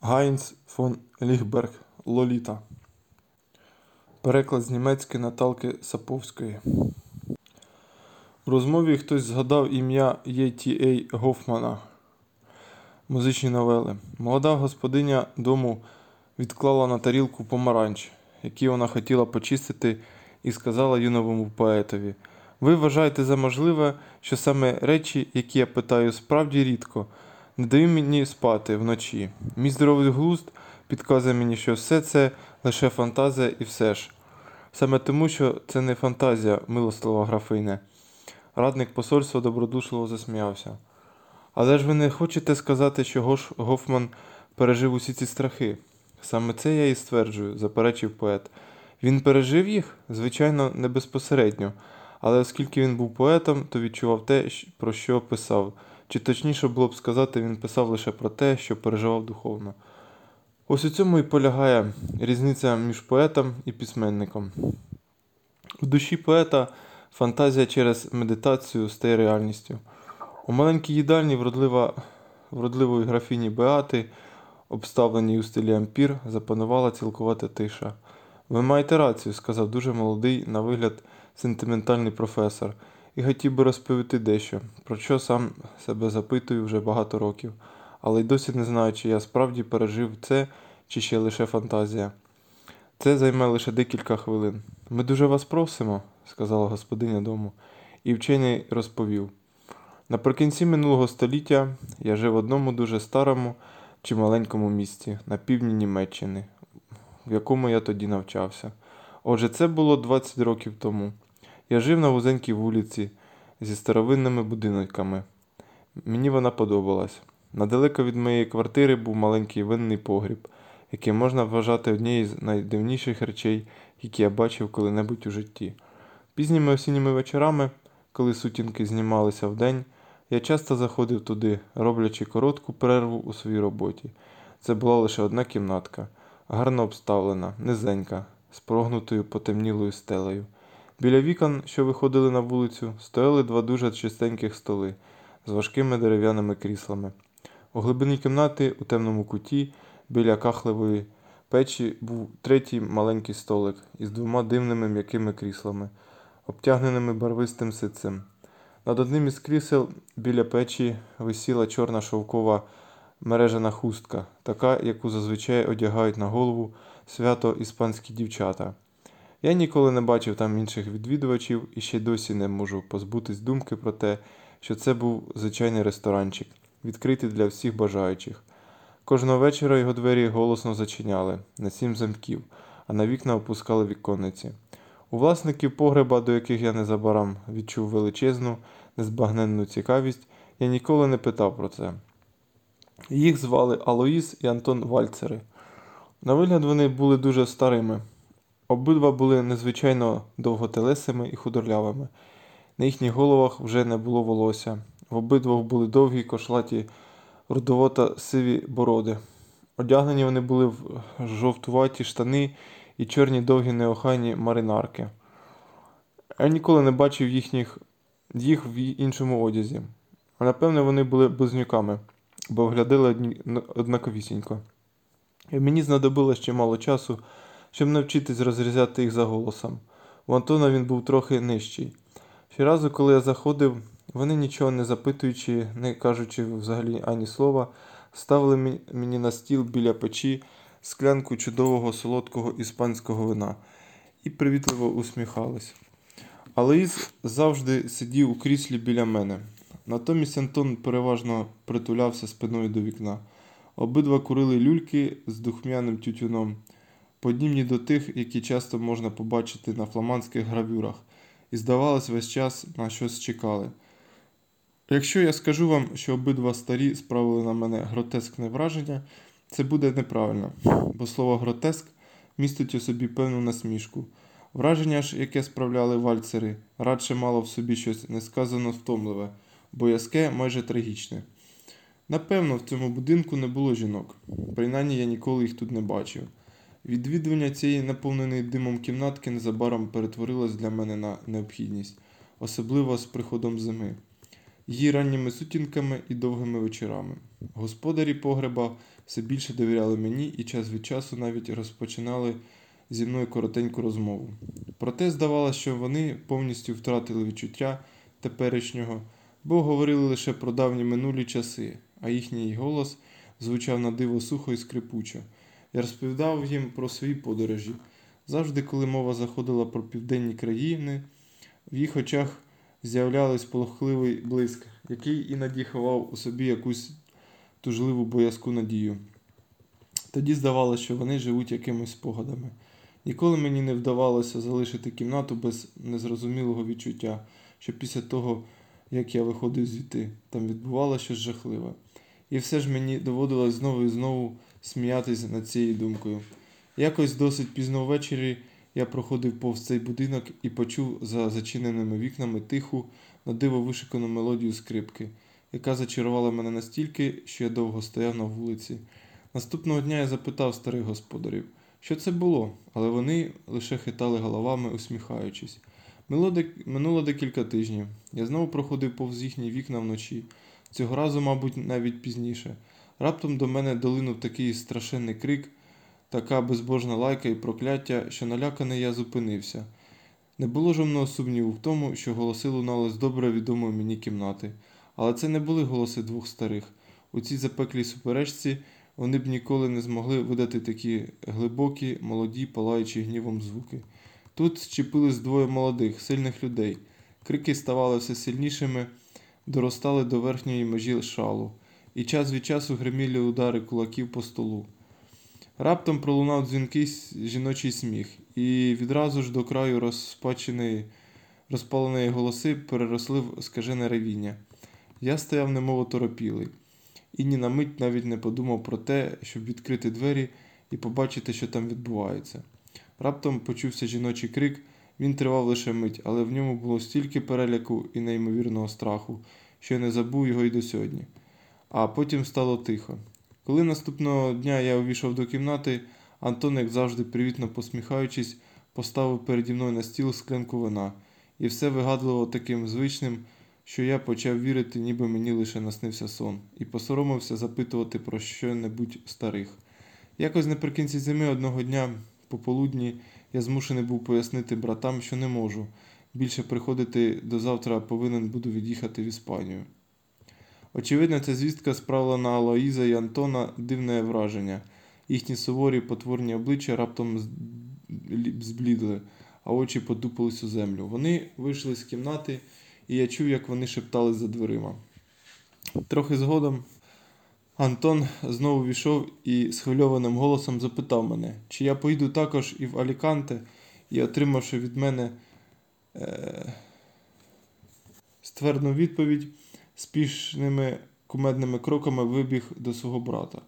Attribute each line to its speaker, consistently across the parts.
Speaker 1: Гайнц фон Ліхберг Лоліта. Переклад з німецької Наталки Саповської. В розмові хтось згадав ім'я Є.Ті.Ей Гофмана. Музичні новели. Молода господиня дому відклала на тарілку помаранч, який вона хотіла почистити, і сказала юновому поетові: Ви вважаєте за можливе, що саме речі, які я питаю справді рідко, не дають мені спати вночі. Мій здоровий глузд підказує мені, що все це лише фантазія і все ж. Саме тому, що це не фантазія, милостива графине. Радник посольства добродушливо засміявся. Але ж ви не хочете сказати, що Гош Гофман пережив усі ці страхи? Саме це я і стверджую, заперечив поет. Він пережив їх? Звичайно, не безпосередньо. Але оскільки він був поетом, то відчував те, про що писав. Чи точніше було б сказати, він писав лише про те, що переживав духовно. Ось у цьому і полягає різниця між поетом і письменником. В душі поета фантазія через медитацію стає реальністю. У маленькій їдальні вродлива, вродливої графіні Беати, обставленій у стилі ампір, запанувала цілкувата тиша. Ви маєте рацію, сказав дуже молодий, на вигляд, сентиментальний професор, і хотів би розповісти дещо, про що сам себе запитую вже багато років, але й досі не знаю, чи я справді пережив це, чи ще лише фантазія. Це займе лише декілька хвилин. Ми дуже вас просимо, сказала господиня дому, і вчений розповів. Наприкінці минулого століття я жив в одному дуже старому чи маленькому місті на півдні Німеччини, в якому я тоді навчався. Отже, це було 20 років тому. Я жив на вузенькій вулиці зі старовинними будинками. Мені вона подобалась. Недалеко від моєї квартири був маленький винний погріб, який можна вважати однією з найдивніших речей, які я бачив коли-небудь у житті. Пізніми осінніми вечорами, коли сутінки знімалися вдень, я часто заходив туди, роблячи коротку перерву у своїй роботі. Це була лише одна кімнатка, гарно обставлена, низенька, з прогнутою потемнілою стелею. Біля вікон, що виходили на вулицю, стояли два дуже чистеньких столи з важкими дерев'яними кріслами. У глибині кімнати, у темному куті, біля кахлевої печі, був третій маленький столик із двома дивними м'якими кріслами, обтягненими барвистим ситцем. Над одним із крісел біля печі висіла чорна шовкова мережена хустка, така, яку зазвичай одягають на голову свято іспанські дівчата. Я ніколи не бачив там інших відвідувачів і ще досі не можу позбутись думки про те, що це був звичайний ресторанчик, відкритий для всіх бажаючих. Кожного вечора його двері голосно зачиняли на сім замків, а на вікна опускали віконниці. У власників погреба, до яких я незабаром відчув величезну, незбагненну цікавість, я ніколи не питав про це. Їх звали Алоїс і Антон Вальцери. На вигляд вони були дуже старими. Обидва були незвичайно довготелесими і худорлявими. На їхніх головах вже не було волосся. В обидвох були довгі кошлаті рудовото сиві бороди. Одягнені вони були в жовтуваті штани і чорні довгі неохайні маринарки. Я ніколи не бачив їхніх, їх в іншому одязі. А напевне, вони були близнюками, бо виглядали однаковісінько. І мені знадобилось чимало часу, щоб навчитись розрізати їх за голосом. У Антона він був трохи нижчий. Щоразу, коли я заходив, вони нічого не запитуючи, не кажучи взагалі ані слова, ставили мені на стіл біля печі склянку чудового солодкого іспанського вина і привітливо усміхались. Алоїз завжди сидів у кріслі біля мене. Натомість Антон переважно притулявся спиною до вікна. Обидва курили люльки з духмяним тютюном, подібні до тих, які часто можна побачити на фламандських гравюрах, і, здавалось, весь час на щось чекали. Якщо я скажу вам, що обидва старі справили на мене гротескне враження, це буде неправильно, бо слово гротеск містить у собі певну насмішку. Враження ж, яке справляли вальцери, радше мало в собі щось несказано втомливе, боязке, майже трагічне. Напевно, в цьому будинку не було жінок, принаймні я ніколи їх тут не бачив. Відвідування цієї наповненої димом кімнатки незабаром перетворилось для мене на необхідність, особливо з приходом зими. Її ранніми сутінками і довгими вечорами. Господарі погреба все більше довіряли мені і час від часу навіть розпочинали зі мною коротеньку розмову. Проте здавалося, що вони повністю втратили відчуття теперішнього, бо говорили лише про давні минулі часи, а їхній голос звучав на диво сухо і скрипучо. Я розповідав їм про свої подорожі. Завжди, коли мова заходила про південні країни, в їх очах з'являлись полохливий блиск, який іноді ховав у собі якусь тужливу боязку надію. Тоді здавалося, що вони живуть якимись спогадами. Ніколи мені не вдавалося залишити кімнату без незрозумілого відчуття, що після того, як я виходив звідти, там відбувалося щось жахливе. І все ж мені доводилось знову і знову сміятися над цією думкою. Якось досить пізно ввечері я проходив повз цей будинок і почув за зачиненими вікнами тиху, на диво вишикану мелодію скрипки, яка зачарувала мене настільки, що я довго стояв на вулиці. Наступного дня я запитав старих господарів, що це було, але вони лише хитали головами, усміхаючись. Минуло декілька тижнів. Я знову проходив повз їхні вікна вночі. Цього разу, мабуть, навіть пізніше. Раптом до мене долинув такий страшенний крик, така безбожна лайка і прокляття, що наляканий я зупинився. Не було жодного сумніву в тому, що голоси лунали з добре відомої мені кімнати. Але це не були голоси двох старих. У цій запеклій суперечці вони б ніколи не змогли видати такі глибокі, молоді, палаючі гнівом звуки. Тут зчепились двоє молодих, сильних людей. Крики ставали все сильнішими, доростали до верхньої межі шалу, і час від часу гриміли удари кулаків по столу. Раптом пролунав дзвінкий жіночий сміх, і відразу ж до краю розпаченої, розпаленої голоси переросли в скажене ревіння. Я стояв немов оторопілий, і ні на мить навіть не подумав про те, щоб відкрити двері і побачити, що там відбувається. Раптом почувся жіночий крик, він тривав лише мить, але в ньому було стільки переляку і неймовірного страху, що я не забув його й до сьогодні. А потім стало тихо. Коли наступного дня я увійшов до кімнати, Антон, як завжди, привітно посміхаючись, поставив переді мною на стіл склянку вина, і все вигадливо таким звичним, що я почав вірити, ніби мені лише наснився сон, і посоромився запитувати про що-небудь старих. Якось наприкінці зими одного дня, пополудні, я змушений був пояснити братам, що не можу. Більше приходити до завтра повинен буду від'їхати в Іспанію. Очевидно, ця звістка справила на Алоїза і Антона дивне враження. Їхні суворі потворні обличчя раптом зблідли, а очі потупились у землю. Вони вийшли з кімнати, і я чув, як вони шептались за дверима. Трохи згодом Антон знову війшов і схвильованим голосом запитав мене, чи я поїду також і в Аліканте, і, отримавши від мене е- ствердну відповідь, спішними кумедними кроками вибіг до свого брата.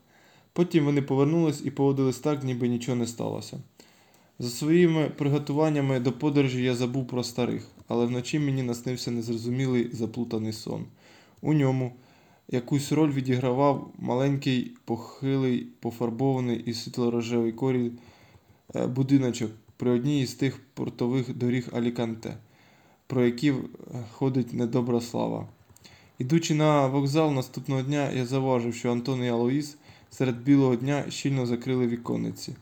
Speaker 1: Потім вони повернулись і поводились так, ніби нічого не сталося. За своїми приготуваннями до подорожі я забув про старих, але вночі мені наснився незрозумілий заплутаний сон. У ньому якусь роль відігравав маленький, похилий, пофарбований і світло-рожевий коріль е, будиночок при одній із тих портових доріг Аліканте, про які ходить недобра слава. Ідучи на вокзал наступного дня, я заважив, що Антон і Алоїс серед білого дня щільно закрили віконниці.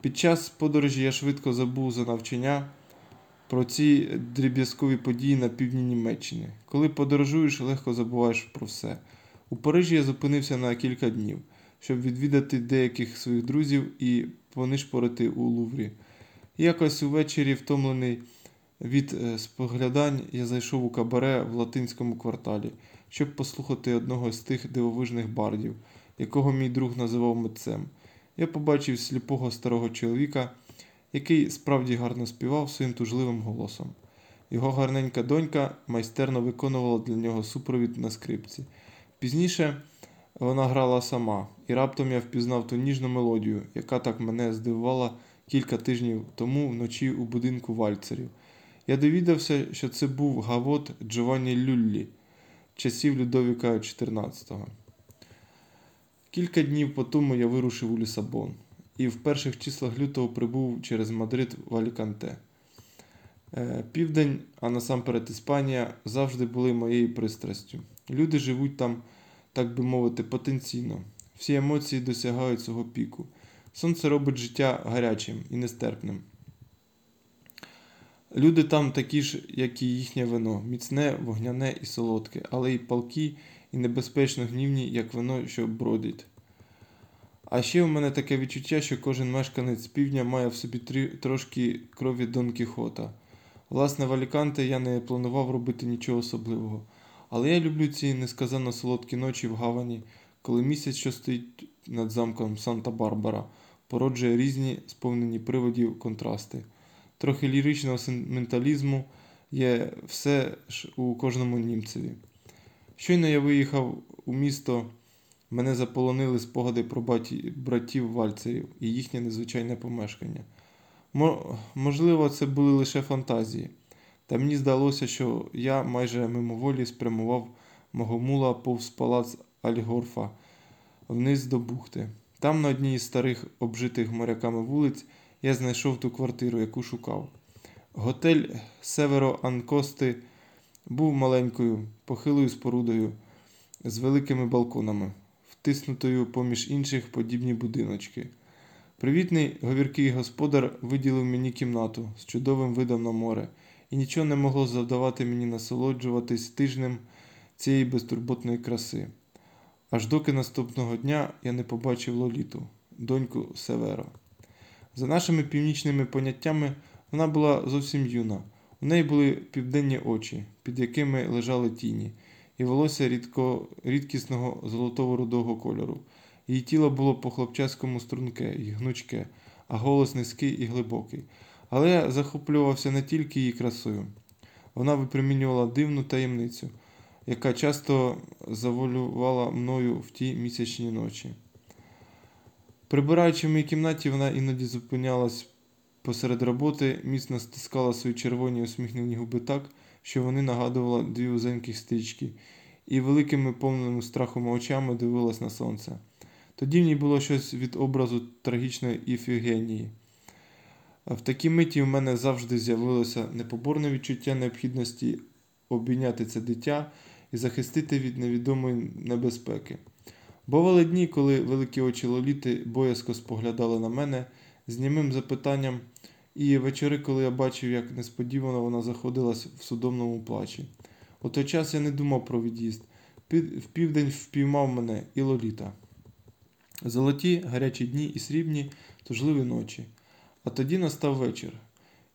Speaker 1: Під час подорожі я швидко забув за навчання про ці дріб'язкові події на півдні Німеччини. Коли подорожуєш, легко забуваєш про все. У Парижі я зупинився на кілька днів, щоб відвідати деяких своїх друзів і понишпорити у Луврі. Якось увечері, втомлений від споглядань, я зайшов у кабаре в латинському кварталі, щоб послухати одного з тих дивовижних бардів, якого мій друг називав митцем. Я побачив сліпого старого чоловіка, який справді гарно співав своїм тужливим голосом. Його гарненька донька майстерно виконувала для нього супровід на скрипці. Пізніше вона грала сама, і раптом я впізнав ту ніжну мелодію, яка так мене здивувала кілька тижнів тому вночі у будинку вальцерів. Я довідався, що це був гавот Джованні Люллі часів Людовіка XIV. Кілька днів по тому я вирушив у Лісабон і в перших числах лютого прибув через Мадрид в Аліканте. Е, південь, а насамперед Іспанія, завжди були моєю пристрастю. Люди живуть там, так би мовити, потенційно. всі емоції досягають свого піку. Сонце робить життя гарячим і нестерпним. Люди там такі ж, як і їхнє вино, міцне, вогняне і солодке, але й палкі і небезпечно гнівні, як вино, що бродить. А ще у мене таке відчуття, що кожен мешканець півдня має в собі трі, трошки крові Дон Кіхота. Власне, в Аліканте я не планував робити нічого особливого. Але я люблю ці несказанно солодкі ночі в Гавані, коли місяць, що стоїть над замком Санта-Барбара, породжує різні сповнені приводів контрасти. Трохи ліричного сентименталізму є все ж у кожному німцеві. Щойно я виїхав у місто, мене заполонили спогади про братів вальцерів і їхнє незвичайне помешкання. Мо, можливо, це були лише фантазії, та мені здалося, що я майже мимоволі спрямував мого мула повз палац Альгорфа вниз до бухти. Там, на одній із старих обжитих моряками вулиць, я знайшов ту квартиру, яку шукав. Готель Северо Анкости був маленькою, похилою спорудою з великими балконами, втиснутою поміж інших подібні будиночки. Привітний говіркий господар виділив мені кімнату з чудовим видом на море, і нічого не могло завдавати мені насолоджуватись тижнем цієї безтурботної краси. Аж доки наступного дня я не побачив Лоліту, доньку Северо. За нашими північними поняттями, вона була зовсім юна. У неї були південні очі, під якими лежали тіні, і волосся рідко, рідкісного золотово-рудого кольору. Її тіло було по хлопчаському струнке і гнучке, а голос низький і глибокий. Але я захоплювався не тільки її красою. Вона випромінювала дивну таємницю, яка часто заволювала мною в ті місячні ночі. Прибираючи в моїй кімнаті, вона іноді зупинялась посеред роботи, міцно стискала свої червоні усміхнені губи так, що вони нагадували дві узеньких стрічки, і великими повними страхом очами дивилась на сонце. Тоді в ній було щось від образу трагічної Іфігенії. В такій миті в мене завжди з'явилося непоборне відчуття необхідності обійняти це дитя і захистити від невідомої небезпеки. Бували дні, коли великі очі Лоліти боязко споглядали на мене з німим запитанням, і вечори, коли я бачив, як несподівано вона заходилась в судомному плачі. У той час я не думав про від'їзд. В південь впіймав мене і Лоліта. Золоті, гарячі дні і срібні, тужливі ночі. А тоді настав вечір,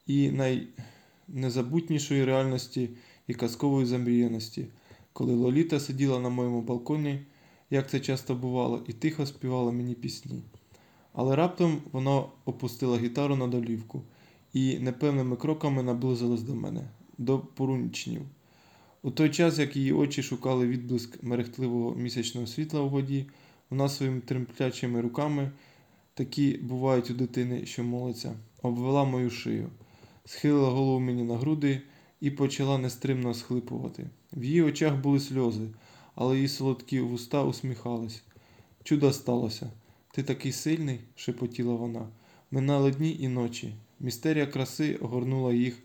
Speaker 1: і найнезабутнішої реальності і казкової замріяності, коли Лоліта сиділа на моєму балконі, як це часто бувало, і тихо співала мені пісні. Але раптом вона опустила гітару на долівку і непевними кроками наблизилась до мене, до порунчнів. У той час, як її очі шукали відблиск мерехтливого місячного світла у воді, вона своїми тремплячими руками, такі бувають у дитини, що молиться, обвела мою шию, схилила голову мені на груди і почала нестримно схлипувати. В її очах були сльози, але її солодкі вуста усміхались. Чудо сталося. Ти такий сильний, шепотіла вона. Минали дні і ночі. Містерія краси огорнула їх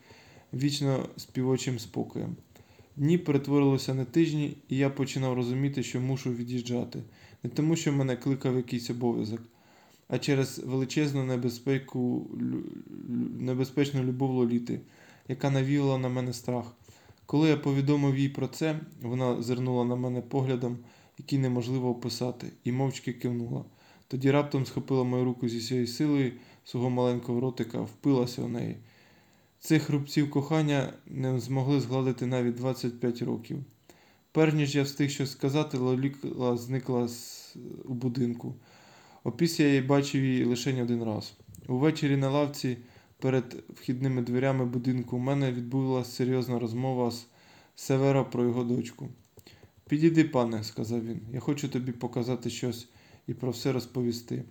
Speaker 1: вічно співочим спокоєм. Дні перетворилися на тижні, і я починав розуміти, що мушу від'їжджати, не тому, що мене кликав якийсь обов'язок, а через величезну небезпеку, небезпечну любов Лоліти, яка навіяла на мене страх. Коли я повідомив їй про це, вона зирнула на мене поглядом, який неможливо описати, і мовчки кивнула. Тоді раптом схопила мою руку зі всією силою свого маленького ротика, впилася у неї. Цих рубців кохання не змогли згладити навіть 25 років. Перш ніж я встиг щось сказати, Лоліка зникла з... у будинку. Опісля я її бачив її лише один раз. Увечері на лавці перед вхідними дверями будинку у мене відбулася серйозна розмова з Севера про його дочку. Підійди, пане, сказав він, я хочу тобі показати щось і про все розповісти.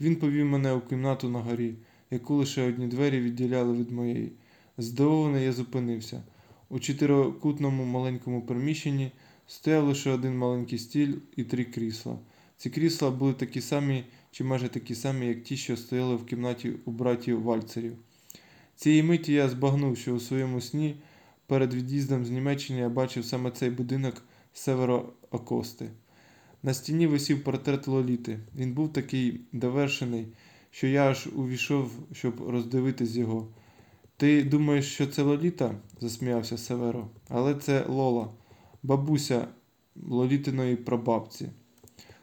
Speaker 1: Він повів мене у кімнату на горі, яку лише одні двері відділяли від моєї. Здивований я зупинився. У чотирикутному маленькому приміщенні стояв лише один маленький стіль і три крісла. Ці крісла були такі самі, чи майже такі самі, як ті, що стояли в кімнаті у братів Вальцерів. Цієї миті я збагнув, що у своєму сні перед від'їздом з Німеччини я бачив саме цей будинок Северо-Окости. На стіні висів портрет Лоліти. Він був такий довершений, що я аж увійшов, щоб роздивитись його. Ти думаєш, що це Лоліта? засміявся Северо. Але це Лола, бабуся Лолітиної прабабці.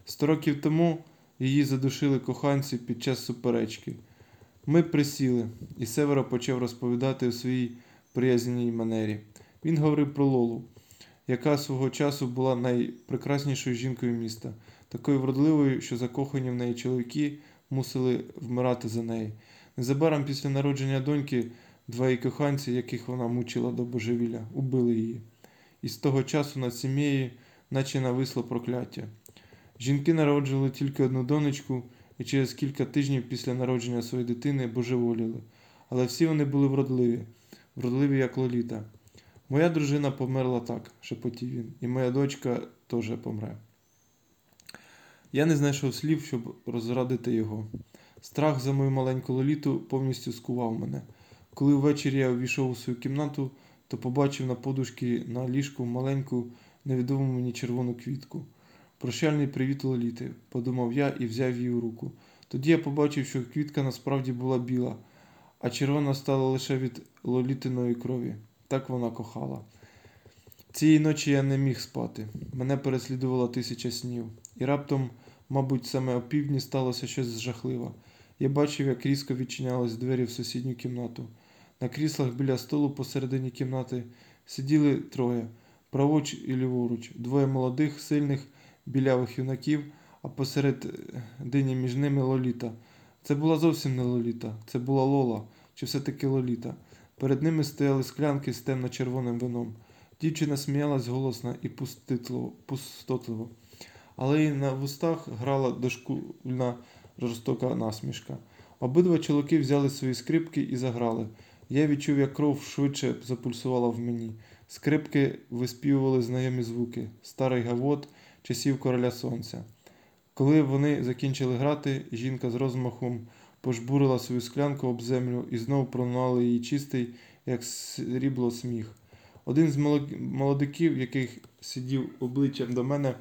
Speaker 1: Сто років тому її задушили коханці під час суперечки. Ми присіли, і Северо почав розповідати у своїй приязненій манері. Він говорив про Лолу, яка свого часу була найпрекраснішою жінкою міста, такою вродливою, що закохані в неї чоловіки мусили вмирати за неї. Незабаром після народження доньки два її коханці, яких вона мучила до божевілля, убили її. І з того часу над сім'єю наче нависло прокляття. Жінки народжували тільки одну донечку і через кілька тижнів після народження своєї дитини божеволіли. Але всі вони були вродливі, вродливі, як Лоліта. Моя дружина померла так, шепотів він, і моя дочка теж помре. Я не знайшов слів, щоб розрадити його. Страх за мою маленьку лоліту повністю скував мене. Коли ввечері я увійшов у свою кімнату, то побачив на подушці на ліжку маленьку, невідому мені червону квітку. Прощальний привіт Лоліти, подумав я і взяв її руку. Тоді я побачив, що квітка насправді була біла, а червона стала лише від лолітиної крові. Так вона кохала. Цієї ночі я не міг спати. Мене переслідувала тисяча снів. І раптом, мабуть, саме о півдні сталося щось жахливе. Я бачив, як різко відчинялись двері в сусідню кімнату. На кріслах біля столу посередині кімнати сиділи троє праворуч і ліворуч, двоє молодих, сильних, білявих юнаків, а посеред дині між ними Лоліта. Це була зовсім не Лоліта, це була Лола, чи все-таки Лоліта. Перед ними стояли склянки з темно-червоним вином. Дівчина сміялась голосно і пустотливо, але й на вустах грала дошкульна жорстока насмішка. Обидва чоловіки взяли свої скрипки і заграли. Я відчув, як кров швидше запульсувала в мені. Скрипки виспівували знайомі звуки, старий гавот часів короля сонця. Коли вони закінчили грати, жінка з розмахом пожбурила свою склянку об землю і знову пролунали її чистий, як срібло сміх. Один з молодиків, який сидів обличчям до мене,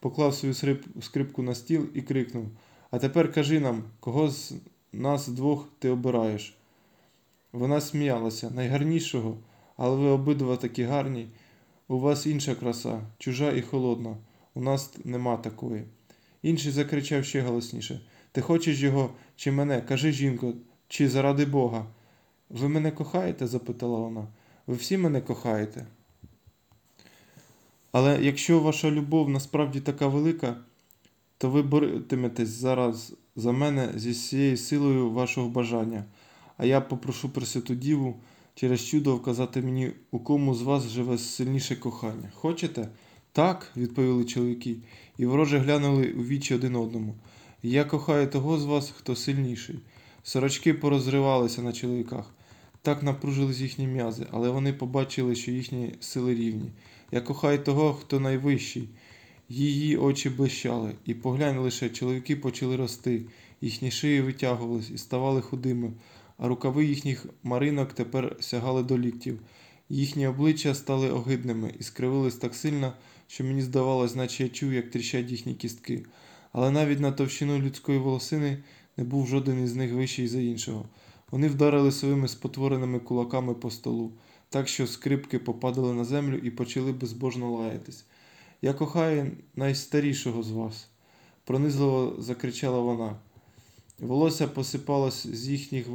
Speaker 1: поклав свою скрипку на стіл і крикнув: А тепер кажи нам, кого з нас двох ти обираєш? Вона сміялася найгарнішого, але ви обидва такі гарні. У вас інша краса, чужа і холодна. У нас нема такої. Інший закричав ще голосніше Ти хочеш його чи мене? Кажи, жінко, чи заради Бога? Ви мене кохаєте? запитала вона. Ви всі мене кохаєте. Але якщо ваша любов насправді така велика, то ви боротиметесь зараз за мене зі всією силою вашого бажання, а я попрошу Пресвяту Діву через чудо вказати мені, у кому з вас живе сильніше кохання. Хочете? Так, відповіли чоловіки, і вороже глянули у вічі один одному. Я кохаю того з вас, хто сильніший. Сорочки порозривалися на чоловіках. Так напружились їхні м'язи, але вони побачили, що їхні сили рівні. Я кохаю того, хто найвищий. Її очі блищали, і поглянь лише, чоловіки почали рости, їхні шиї витягувались і ставали худими, а рукави їхніх маринок тепер сягали до ліктів. Їхні обличчя стали огидними і скривились так сильно, що мені здавалось, наче я чув, як тріщать їхні кістки. Але навіть на товщину людської волосини не був жоден із них вищий за іншого. Вони вдарили своїми спотвореними кулаками по столу, так що скрипки попадали на землю і почали безбожно лаятись. Я кохаю найстарішого з вас, пронизливо закричала вона. Волосся посипалось з їхніх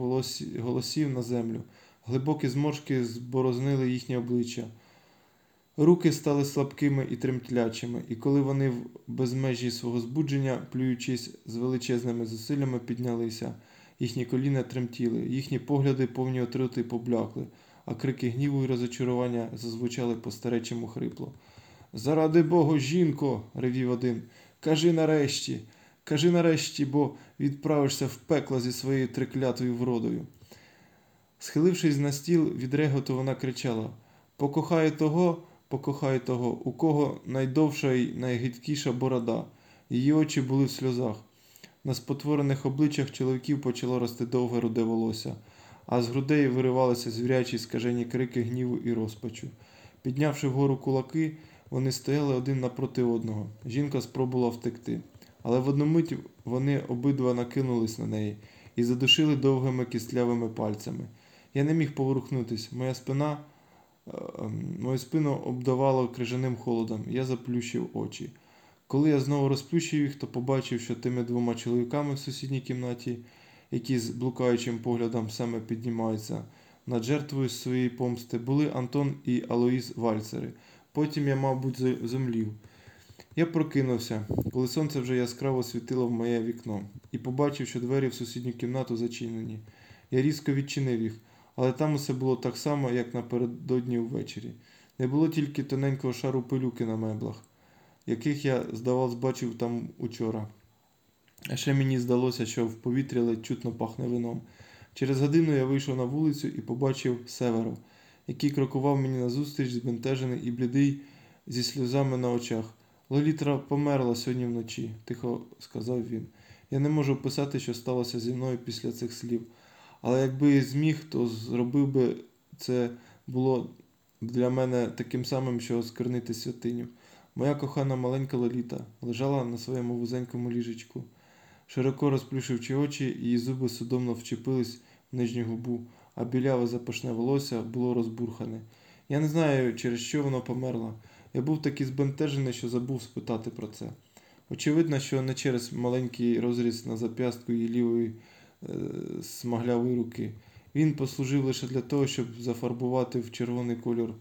Speaker 1: голосів на землю, глибокі зморшки зборознили їхнє обличчя. Руки стали слабкими і тремтлячими, і коли вони в безмежі свого збудження, плюючись з величезними зусиллями, піднялися. Їхні коліна тремтіли, їхні погляди повні отрути поблякли, а крики гніву і розочарування зазвучали по старечому хрипло. Заради Богу, жінко, ревів один, кажи нарешті, кажи нарешті, бо відправишся в пекло зі своєю триклятою вродою. Схилившись на стіл, від реготу вона кричала Покохай того, покохай того, у кого найдовша і найгидкіша борода. Її очі були в сльозах. На спотворених обличчях чоловіків почало рости довге руде волосся, а з грудей виривалися звірячі скажені крики гніву і розпачу. Піднявши вгору кулаки, Вони стояли один напроти одного. Жінка спробувала втекти, але в одну мить вони обидва накинулись на неї і задушили довгими кістлявими пальцями. Я не міг поворухнутись. Моя спина, мою спину обдавало крижаним холодом. Я заплющив очі. Коли я знову розплющив їх, то побачив, що тими двома чоловіками в сусідній кімнаті, які з блукаючим поглядом саме піднімаються над жертвою своєї помсти, були Антон і Алоїс Вальцери. Потім я, мабуть, з- зомлів. Я прокинувся, коли сонце вже яскраво світило в моє вікно, і побачив, що двері в сусідню кімнату зачинені. Я різко відчинив їх, але там усе було так само, як напередодні ввечері. Не було тільки тоненького шару пилюки на меблах, яких я, здавалось, бачив там учора. А ще мені здалося, що в повітрі ледь чутно пахне вином. Через годину я вийшов на вулицю і побачив Северов, який крокував мені назустріч, збентежений і блідий, зі сльозами на очах. Лолітра померла сьогодні вночі, тихо сказав він. Я не можу описати, що сталося зі мною після цих слів. Але якби зміг, то зробив би це було для мене таким самим, що осквернити святиню. Моя кохана маленька Лоліта лежала на своєму вузенькому ліжечку. Широко розплющивши очі, її зуби судомно вчепились в нижню губу, а біляве запашне волосся було розбурхане. Я не знаю, через що воно померло. Я був такий збентежений, що забув спитати про це. Очевидно, що не через маленький розріз на зап'ястку її лівої смаглявої руки. Він послужив лише для того, щоб зафарбувати в червоний кольор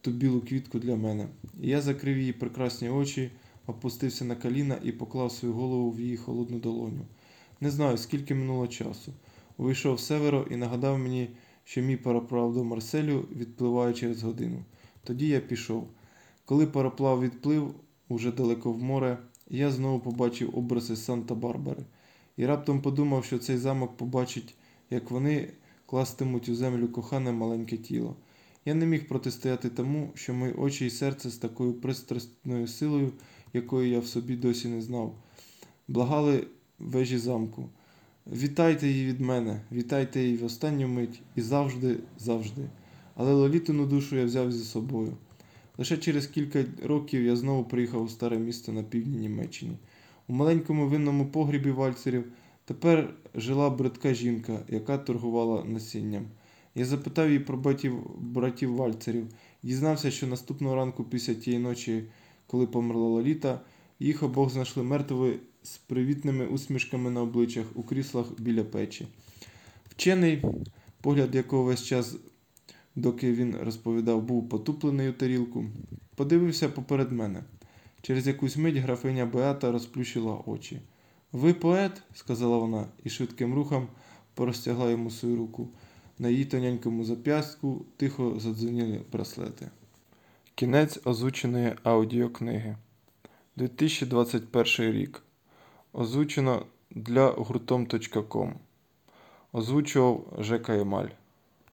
Speaker 1: ту білу квітку для мене. Я закрив її прекрасні очі, опустився на коліна і поклав свою голову в її холодну долоню. Не знаю, скільки минуло часу. Увійшов Северо і нагадав мені, що мій пароплав до Марселю відпливає через годину. Тоді я пішов. Коли пароплав відплив уже далеко в море, я знову побачив образи Санта-Барбари. І раптом подумав, що цей замок побачить, як вони кластимуть у землю кохане маленьке тіло. Я не міг протистояти тому, що мої очі і серце з такою пристрасною силою, якої я в собі досі не знав, благали вежі замку. Вітайте її від мене, вітайте її в останню мить і завжди, завжди. Але Лолітину душу я взяв зі собою. Лише через кілька років я знову приїхав у старе місто на півдні Німеччини. У маленькому винному погрібі вальцерів тепер жила бридка жінка, яка торгувала насінням. Я запитав її про братів, братів вальцерів, дізнався, що наступного ранку після тієї ночі, коли померла Лоліта, їх обох знайшли мертвими з привітними усмішками на обличчях у кріслах біля печі. Вчений, погляд якого весь час, доки він розповідав, був потуплений у тарілку, подивився поперед мене. Через якусь мить графиня Беата розплющила очі. Ви поет? сказала вона і швидким рухом простягла йому свою руку. На її тоненькому зап'ястку тихо задзвоніли браслети. Кінець озвученої аудіокниги. 2021 рік. Озвучено для гуртом.ком. Озвучував Жека Емаль.